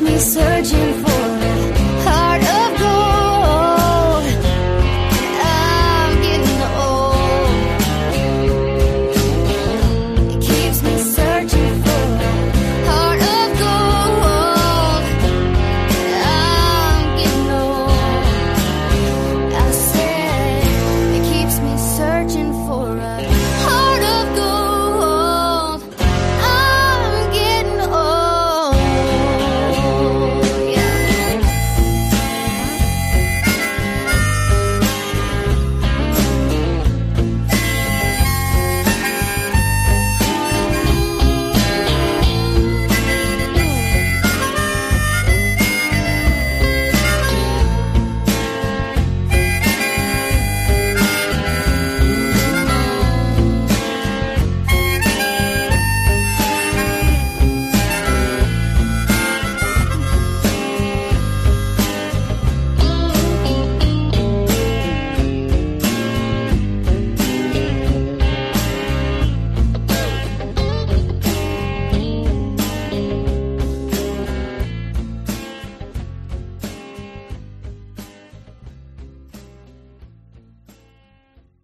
me searching for